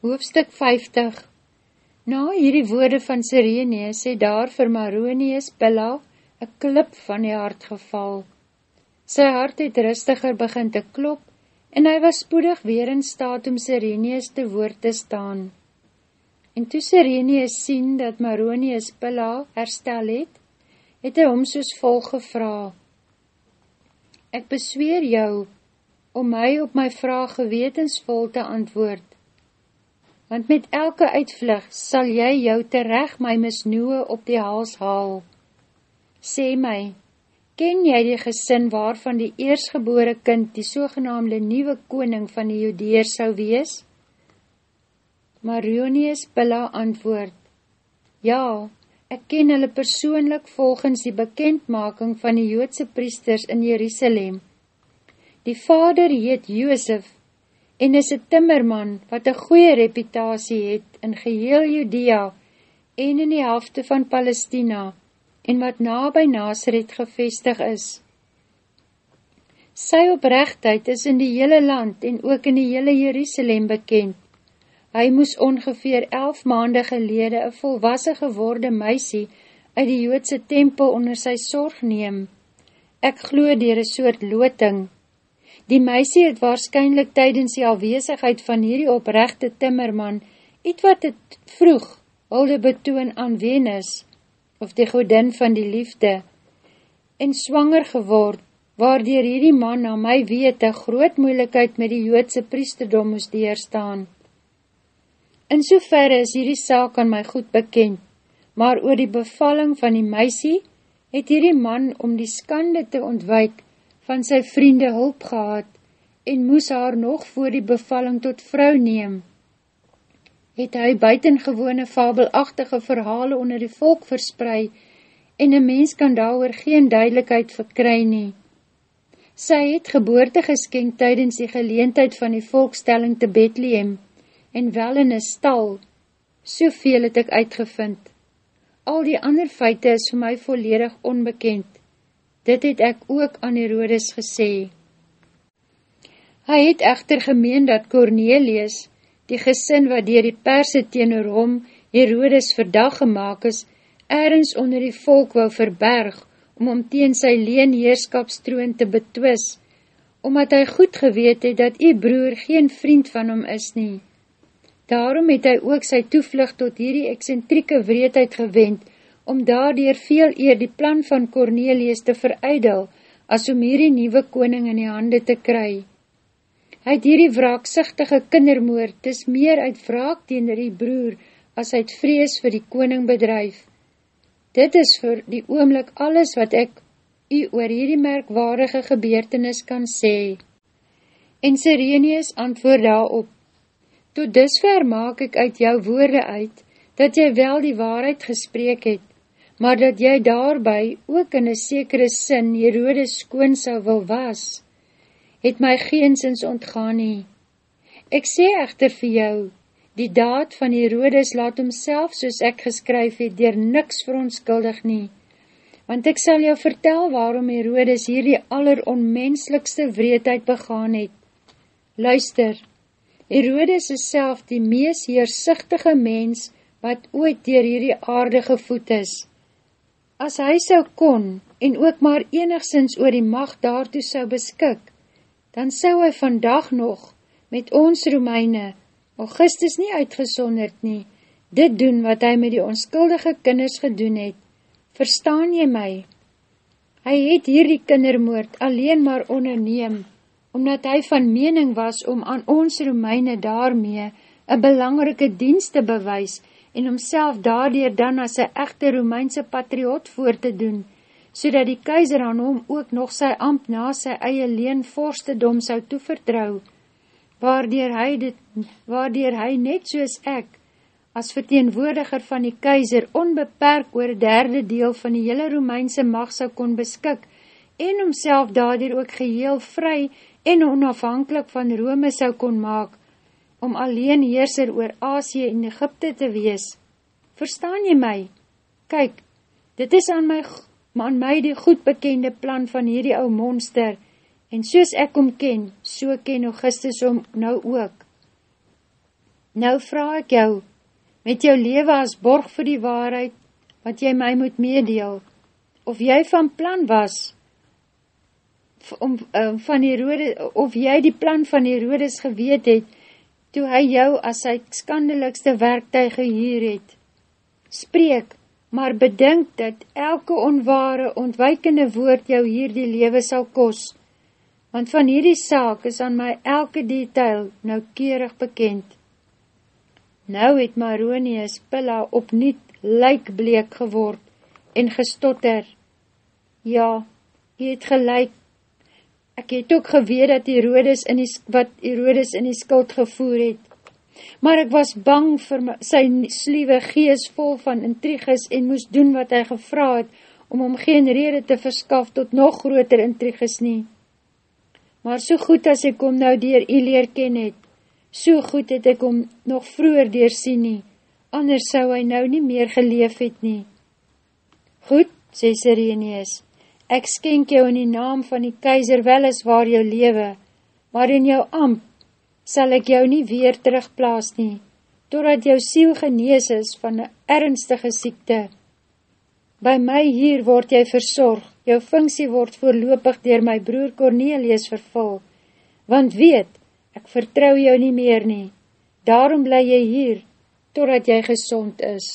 Hoofstuk 50 Na hierdie woorde van Sireneus het daar vir Maronius Pilla een klip van die hart geval. Sy hart het rustiger begin te klop en hy was spoedig weer in staat om Sireneus te woord te staan. En toe Sireneus sien dat Maronius Pilla herstel het, het hy hom soos vol gevra. Ek besweer jou om my op my vraag gewetensvol te antwoord want met elke uitvlug sal jy jou terecht my misnoe op die hals haal. Sê my, ken jy die gesin waarvan die eersgebore kind die sogenaamde nieuwe koning van die judeer sou wees? Marionius Pilla antwoord, Ja, ek ken hulle persoonlik volgens die bekendmaking van die joodse priesters in Jerusalem. Die vader heet Joosef en is een timmerman wat een goeie reputatie het in geheel Judea en in die helfte van Palestina en wat na by Nazareth gevestig is. Sy oprechtheid is in die hele land en ook in die hele Jerusalem bekend. Hy moes ongeveer elf maande gelede een volwassen geworde meisie uit die Joodse tempel onder sy sorg neem. Ek glo dier een soort loting, Die meisie het waarschijnlijk tydens die alweesigheid van hierdie oprechte timmerman iets wat het vroeg hulde betoon aan Venus, of die godin van die liefde, en swanger geword, waardier hierdie man na my weet een groot moeilikheid met die joodse priesterdom moes deerstaan. In soverre is hierdie saak aan my goed bekend, maar oor die bevalling van die meisie, het hierdie man om die skande te ontwijk, van sy vriende hulp gehad en moes haar nog voor die bevalling tot vrou neem. Het hy buitengewone fabelachtige verhale onder die volk versprei en een mens kan daar geen duidelijkheid verkry nie. Sy het geboorte geskenk tydens die geleentheid van die volkstelling te Bethlehem en wel in een stal, soveel het ek uitgevind. Al die ander feite is vir my volledig onbekend. Dit het ek ook aan Herodes gesê. Hy het echter gemeen dat Cornelius, die gesin wat dier die perse teenoor hom Herodes verdag gemaakt is, ergens onder die volk wou verberg, om om teen sy leenheerskapstroon te betwis, omdat hy goed geweet het dat die broer geen vriend van hom is nie. Daarom het hy ook sy toevlucht tot hierdie excentrieke wreedheid gewend, om daardoor veel eer die plan van Cornelius te veruidel, as om hierdie nieuwe koning in die hande te kry. Hy het hierdie wraaksichtige kindermoord, dis meer uit wraak tegen die broer, as uit vrees vir die koning bedrijf. Dit is vir die oomlik alles wat ek u oor hierdie merkwaardige gebeurtenis kan sê. En Sirenius antwoord daarop, Tot dusver maak ek uit jou woorde uit, dat jy wel die waarheid gespreek het, maar dat jy daarby ook in een sekere sin Herodes skoon sal wil was, het my geensins ontgaan nie. Ek sê echter vir jou, die daad van Herodes laat homself, soos ek geskryf het, dier niks verontskuldig nie, want ek sal jou vertel waarom Herodes hierdie alleronmenslikste wreedheid begaan het. Luister, Herodes is self die mees heersichtige mens, wat ooit dier hierdie aarde gevoed is. As hy sou kon, en ook maar enigszins oor die macht daartoe sou beskik, dan sou hy vandag nog, met ons Romeine, Augustus nie uitgesonderd nie, dit doen wat hy met die onskuldige kinders gedoen het. Verstaan jy my? Hy het hierdie kindermoord alleen maar onderneem, omdat hy van mening was om aan ons Romeine daarmee een belangrike dienst te bewys en homself daardoor dan as sy echte Romeinse patriot voor te doen, so dat die keizer aan hom ook nog sy amp na sy eie leen vorstedom sou toevertrouw, waardoor hy, dit, waardoor hy net soos ek, as verteenwoordiger van die keizer onbeperk oor derde deel van die hele Romeinse macht sou kon beskik, en homself daardoor ook geheel vry en onafhankelijk van Rome sou kon maak, om alleen heerser oor Asie en Egypte te wees. Verstaan jy my? Kyk, dit is aan my, aan my die goed bekende plan van hierdie ou monster, en soos ek om ken, so ken Augustus om nou ook. Nou vraag ek jou, met jou leven as borg vir die waarheid, wat jy my moet meedeel, of jy van plan was, om, um, van Herodes, of jy die plan van Herodes geweet het, toe hy jou as sy skandelikste werktuig gehuur het. Spreek, maar bedink dat elke onware, ontwijkende woord jou hier die lewe sal kos, want van hierdie saak is aan my elke detail noukeurig bekend. Nou het Maronius Pilla opniet lijkbleek geword en gestotter. Ja, hy het gelijk. Ek het ook geweer dat Herodes in die, wat Herodes in die skuld gevoer het. Maar ek was bang vir my, sy sliewe gees vol van intriges en moes doen wat hy gevra het, om hom geen rede te verskaf tot nog groter intriges nie. Maar so goed as ek hom nou dier u leer ken het, so goed het ek hom nog vroeger deursien nie, anders sou hy nou nie meer geleef het nie. Goed, sê Sireneus, ek skenk jou in die naam van die keizer wel as waar jou lewe, maar in jou amp sal ek jou nie weer terugplaas nie, totdat jou siel genees is van een ernstige siekte. By my hier word jy verzorg, jou funksie word voorlopig dier my broer Cornelius vervul, want weet, ek vertrou jou nie meer nie, daarom bly jy hier, totdat jy gezond is.